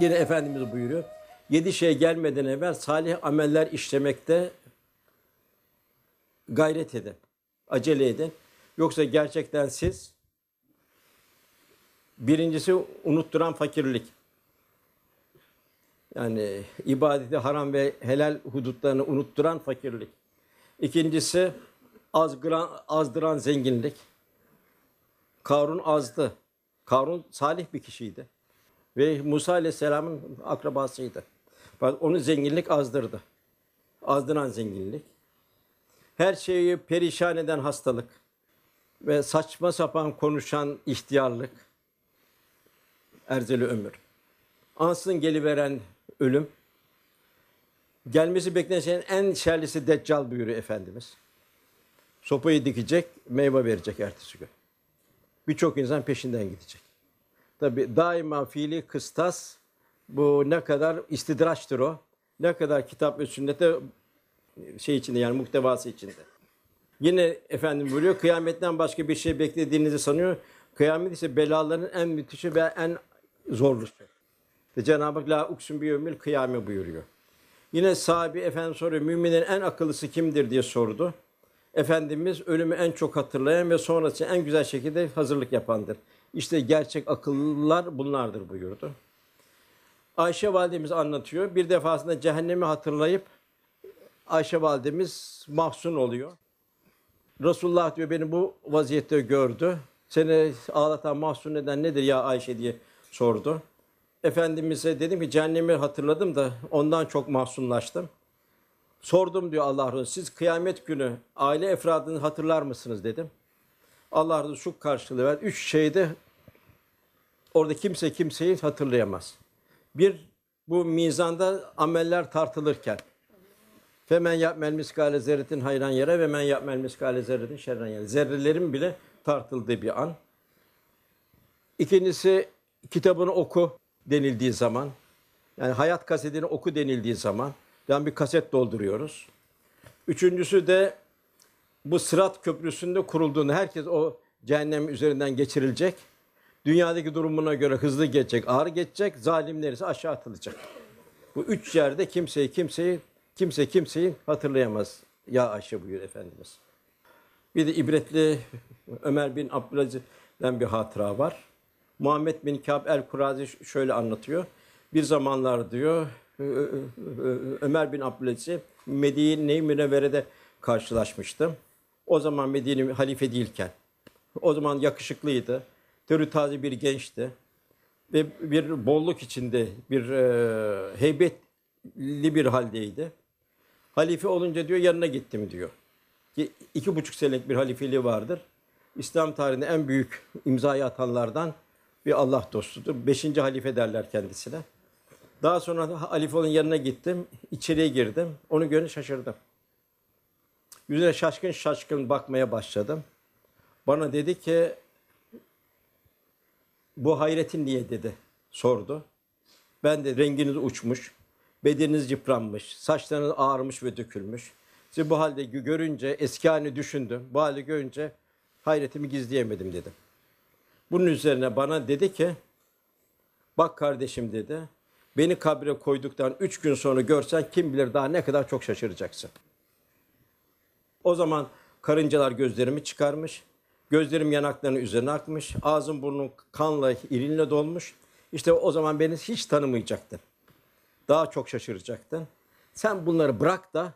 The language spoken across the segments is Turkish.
Yine Efendimiz buyuruyor. Yedi şey gelmeden evvel salih ameller işlemekte gayret edin. Acele edin. Yoksa gerçekten siz birincisi unutturan fakirlik. Yani ibadeti haram ve helal hudutlarını unutturan fakirlik. İkincisi azdıran, azdıran zenginlik. Karun azdı. Karun salih bir kişiydi. Ve Musa Aleyhisselam'ın akrabasıydı. Fakat onu zenginlik azdırdı. Azdıran zenginlik. Her şeyi perişan eden hastalık ve saçma sapan konuşan ihtiyarlık. Erzeli ömür. Ansızın geliveren ölüm. Gelmesi beklenen şeyin en şerlisi Deccal buyuruyor Efendimiz. Sopayı dikecek, meyve verecek ertesi gün. Birçok insan peşinden gidecek. Tabi daima fiili kıstas bu ne kadar istidraçtır o. Ne kadar kitap ve sünnete şey içinde yani muhtevası içinde. Yine efendim buyuruyor kıyametten başka bir şey beklediğinizi sanıyor. Kıyamet ise belaların en müthişi ve en zorlusu. Cenab-ı Hak la uksun biyevmil kıyame buyuruyor. Yine sahibi efendim soruyor müminin en akıllısı kimdir diye sordu. Efendimiz ölümü en çok hatırlayan ve sonrası en güzel şekilde hazırlık yapandır. İşte gerçek akıllılar bunlardır buyurdu. Ayşe validemiz anlatıyor. Bir defasında cehennemi hatırlayıp Ayşe validemiz mahzun oluyor. Resulullah diyor beni bu vaziyette gördü. Seni ağlatan mahzun neden nedir ya Ayşe diye sordu. Efendimiz'e dedim ki cehennemi hatırladım da ondan çok mahzunlaştım. Sordum diyor Allah Resulü. Siz kıyamet günü aile efradını hatırlar mısınız dedim. Allah şu karşılığı ver. Üç şeyde orada kimse kimseyi hatırlayamaz. Bir, bu mizanda ameller tartılırken. Femen yapmel miskale zerretin hayran yere ve men yapmel miskale zerretin şerran yere. Zerrelerin bile tartıldığı bir an. İkincisi kitabını oku denildiği zaman. Yani hayat kasetini oku denildiği zaman. Yani bir kaset dolduruyoruz. Üçüncüsü de bu Sırat Köprüsü'nde kurulduğunda herkes o cehennem üzerinden geçirilecek. Dünyadaki durumuna göre hızlı geçecek, ağır geçecek, zalimler ise aşağı atılacak. Bu üç yerde kimseyi kimseyi kimse kimseyi hatırlayamaz. Ya Ayşe buyur Efendimiz. Bir de ibretli Ömer bin Abdülaziz'den bir hatıra var. Muhammed bin Kâb el-Kurazi şöyle anlatıyor. Bir zamanlar diyor Ömer bin Abdülaziz Medine-i Münevvere'de karşılaşmıştım. O zaman Medine halife değilken. O zaman yakışıklıydı. Terü taze bir gençti. Ve bir bolluk içinde, bir e, heybetli bir haldeydi. Halife olunca diyor yanına gittim diyor. Ki iki buçuk senelik bir halifeliği vardır. İslam tarihinde en büyük imzayı atanlardan bir Allah dostudur. Beşinci halife derler kendisine. Daha sonra halife olan yanına gittim. içeriye girdim. Onu görünce şaşırdım. Yüzüne şaşkın şaşkın bakmaya başladım. Bana dedi ki bu hayretin niye dedi sordu. Ben de renginiz uçmuş, bedeniniz yıpranmış, saçlarınız ağarmış ve dökülmüş. Sizi bu halde görünce eski halini düşündüm. Bu halde görünce hayretimi gizleyemedim dedim. Bunun üzerine bana dedi ki bak kardeşim dedi beni kabre koyduktan üç gün sonra görsen kim bilir daha ne kadar çok şaşıracaksın. O zaman karıncalar gözlerimi çıkarmış. Gözlerim yanaklarının üzerine akmış. Ağzım burnum kanla, irinle dolmuş. İşte o zaman beni hiç tanımayacaktın. Daha çok şaşıracaktın. Sen bunları bırak da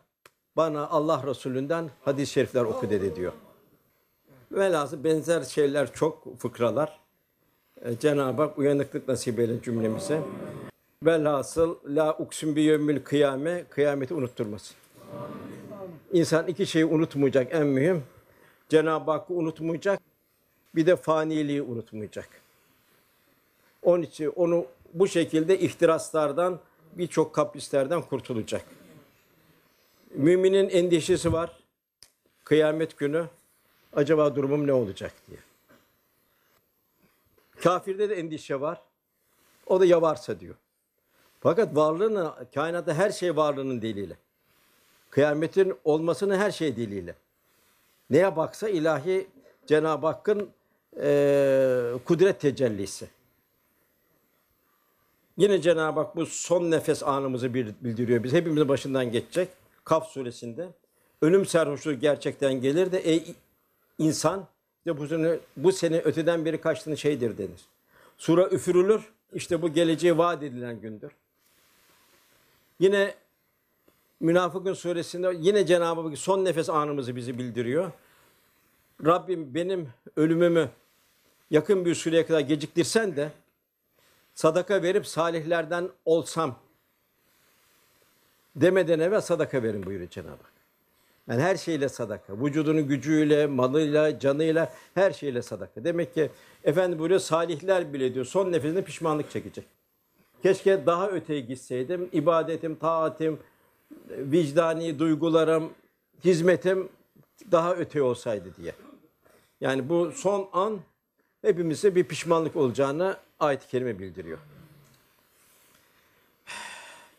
bana Allah Resulü'nden hadis-i şerifler oku dedi diyor. Velhasıl benzer şeyler çok fıkralar. Ee, Cenab-ı Hak uyanıklık nasip eyle cümlemize. Velhasıl la uksun bi yevmil kıyame kıyameti unutturmasın. İnsan iki şeyi unutmayacak en mühim. Cenab-ı Hakk'ı unutmayacak. Bir de faniliği unutmayacak. Onun için onu bu şekilde ihtiraslardan, birçok kaprislerden kurtulacak. Müminin endişesi var. Kıyamet günü acaba durumum ne olacak diye. Kafirde de endişe var. O da ya varsa diyor. Fakat varlığını, kainatta her şey varlığının delili. Kıyametin olmasının her şey delili. Neye baksa ilahi Cenab-ı Hakk'ın e, kudret tecellisi. Yine Cenab-ı Hak bu son nefes anımızı bildiriyor. Biz hepimizin başından geçecek. Kaf suresinde. Ölüm sarhoşluğu gerçekten gelir de ey insan işte bu sene, bu sene öteden beri kaçtığın şeydir denir. Sura üfürülür. İşte bu geleceği vaat edilen gündür. Yine Münafıkın suresinde yine Cenab-ı Hak son nefes anımızı bizi bildiriyor. Rabbim benim ölümümü yakın bir süreye kadar geciktirsen de sadaka verip salihlerden olsam demeden evvel sadaka verin buyuruyor Cenab-ı Hak. Yani her şeyle sadaka. Vücudunun gücüyle, malıyla, canıyla her şeyle sadaka. Demek ki efendim buyuruyor salihler bile diyor son nefesinde pişmanlık çekecek. Keşke daha öteye gitseydim. İbadetim, taatim, vicdani duygularım, hizmetim daha öte olsaydı diye. Yani bu son an hepimize bir pişmanlık olacağını ayet-i kerime bildiriyor.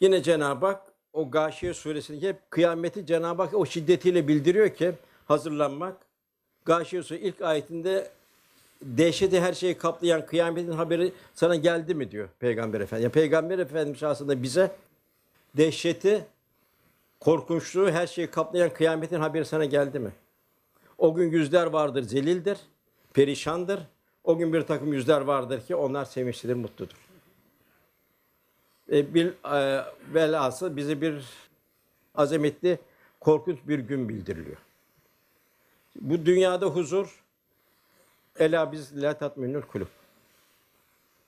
Yine Cenab-ı Hak o Gâşiye suresindeki hep kıyameti Cenab-ı Hak o şiddetiyle bildiriyor ki hazırlanmak. Gâşiye suresi ilk ayetinde dehşeti her şeyi kaplayan kıyametin haberi sana geldi mi diyor Peygamber Efendimiz. Yani Peygamber Efendimiz aslında bize dehşeti, korkunçluğu her şeyi kaplayan kıyametin haberi sana geldi mi? O gün yüzler vardır zelildir, perişandır. O gün bir takım yüzler vardır ki onlar sevinçlidir, mutludur. E, bir e, velhasıl bize bir azametli, korkunç bir gün bildiriliyor. Bu dünyada huzur, ela biz la tatminül kulub.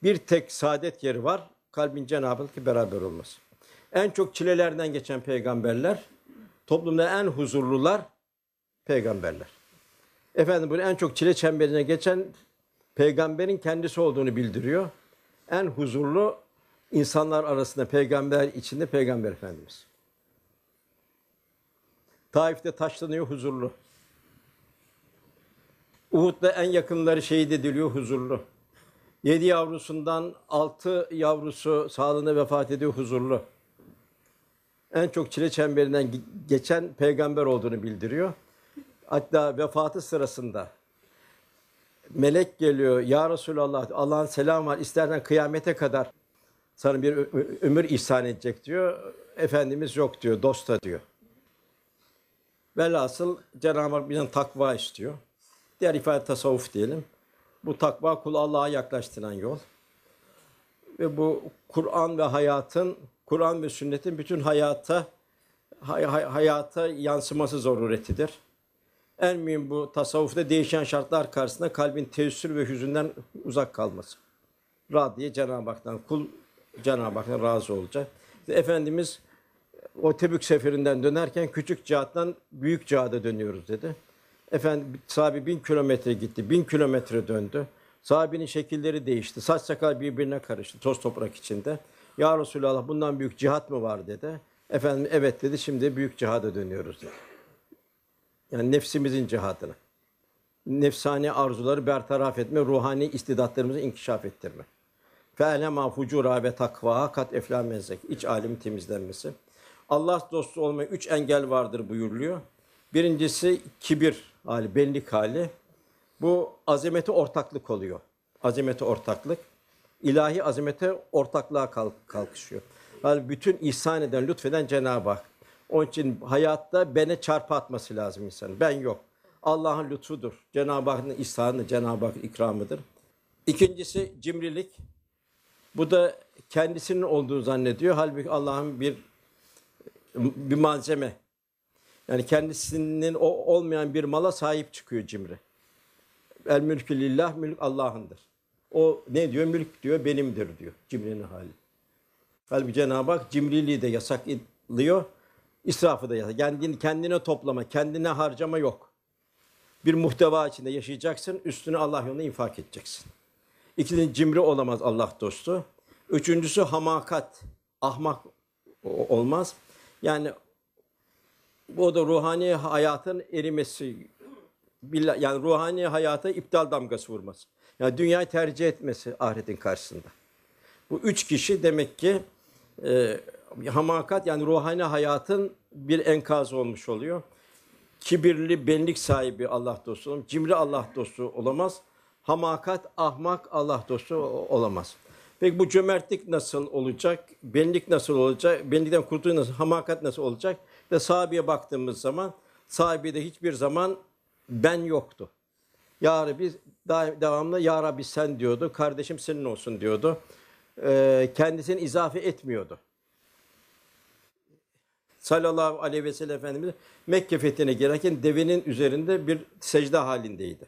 Bir tek saadet yeri var, kalbin Cenab-ı Hak'la beraber olması. En çok çilelerden geçen peygamberler, toplumda en huzurlular peygamberler. Efendim bunu en çok çile çemberine geçen peygamberin kendisi olduğunu bildiriyor. En huzurlu insanlar arasında peygamber içinde peygamber efendimiz. Taif'te taşlanıyor huzurlu. Uhud'da en yakınları şehit ediliyor huzurlu. Yedi yavrusundan altı yavrusu sağlığında vefat ediyor huzurlu. En çok çile çemberinden ge- geçen peygamber olduğunu bildiriyor. Hatta vefatı sırasında melek geliyor. Ya Resulallah Allah'ın selamı var. İstersen kıyamete kadar sana bir ömür ihsan edecek diyor. Efendimiz yok diyor. Dosta diyor. Velhasıl Cenab-ı Hak bizden takva istiyor. Diğer ifade tasavvuf diyelim. Bu takva kulu Allah'a yaklaştıran yol. Ve bu Kur'an ve hayatın, Kur'an ve sünnetin bütün hayata hay- hay- hayata yansıması zaruretidir. En mühim bu tasavvufta değişen şartlar karşısında kalbin teessür ve hüzünden uzak kalması. Radiye Cenab-ı Hak'tan, kul Cenab-ı Hak'tan razı olacak. İşte Efendimiz o Tebük seferinden dönerken küçük cihattan büyük cihada dönüyoruz dedi. Efendim sahabe bin kilometre gitti, bin kilometre döndü. Sahabenin şekilleri değişti. Saç sakal birbirine karıştı toz toprak içinde. Ya Resulallah bundan büyük cihat mı var dedi. Efendim evet dedi şimdi büyük cihada dönüyoruz dedi. Yani nefsimizin cihadına. Nefsani arzuları bertaraf etme, ruhani istidatlarımızı inkişaf ettirme. Fe'lema fucura ve takva kat efla mezzek. İç alemin temizlenmesi. Allah dostu olmaya üç engel vardır buyuruluyor. Birincisi kibir hali, benlik hali. Bu azamete ortaklık oluyor. Azamete ortaklık. İlahi azamete ortaklığa kalk- kalkışıyor. Yani bütün ihsan eden, lütfeden Cenab-ı Hak. Onun için hayatta beni çarpı atması lazım insanın. Ben yok. Allah'ın lütfudur. Cenab-ı Hakk'ın ihsanı, Cenab-ı Hakk'ın ikramıdır. İkincisi cimrilik. Bu da kendisinin olduğunu zannediyor. Halbuki Allah'ın bir bir malzeme. Yani kendisinin o olmayan bir mala sahip çıkıyor cimri. El mülkü lillah, mülk Allah'ındır. O ne diyor? Mülk diyor, benimdir diyor. Cimrinin hali. Halbuki Cenab-ı Hak cimriliği de yasaklıyor, israfı da yasak. Kendini kendine toplama, kendine harcama yok. Bir muhteva içinde yaşayacaksın, üstüne Allah yolunda infak edeceksin. İkincisi cimri olamaz Allah dostu. Üçüncüsü hamakat, ahmak o- olmaz. Yani bu da ruhani hayatın erimesi, yani ruhani hayata iptal damgası vurması. Yani dünyayı tercih etmesi ahiretin karşısında. Bu üç kişi demek ki e, hamakat yani ruhani hayatın bir enkazı olmuş oluyor. Kibirli, benlik sahibi Allah dostu. Cimri Allah dostu olamaz. Hamakat, ahmak Allah dostu olamaz. Peki bu cömertlik nasıl olacak? Benlik nasıl olacak? Benlikten kurtuluş nasıl? Hamakat nasıl olacak? Ve sahabeye baktığımız zaman sahabede hiçbir zaman ben yoktu. Ya Rabbi devamlı Ya Rabbi sen diyordu. Kardeşim senin olsun diyordu. Ee, kendisini izafe etmiyordu. Sallallahu aleyhi ve sellem Efendimiz Mekke fethine girerken devenin üzerinde bir secde halindeydi.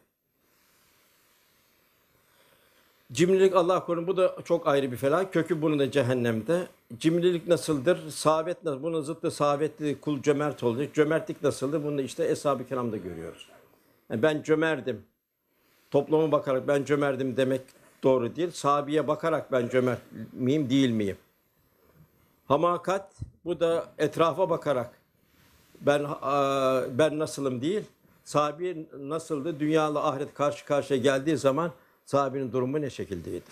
Cimrilik Allah korusun bu da çok ayrı bir felaket. Kökü bunun da cehennemde. Cimrilik nasıldır? Savet nasıl? Bunun zıttı savetli kul cömert olacak. Cömertlik nasıldır? Bunu da işte Eshab-ı Kiram'da görüyoruz. Yani ben cömerdim. Topluma bakarak ben cömerdim demek doğru değil. Sahabeye bakarak ben cömert miyim değil miyim? Hamakat bu da etrafa bakarak ben ben nasılım değil. Sahabi nasıldı? Dünyalı ahiret karşı karşıya geldiği zaman sahabenin durumu ne şekildeydi?